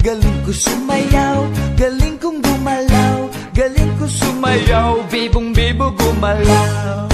Galing ko sumayaw Galing kong gumalaw Galing ko sumayaw Bibong bibo gumalaw.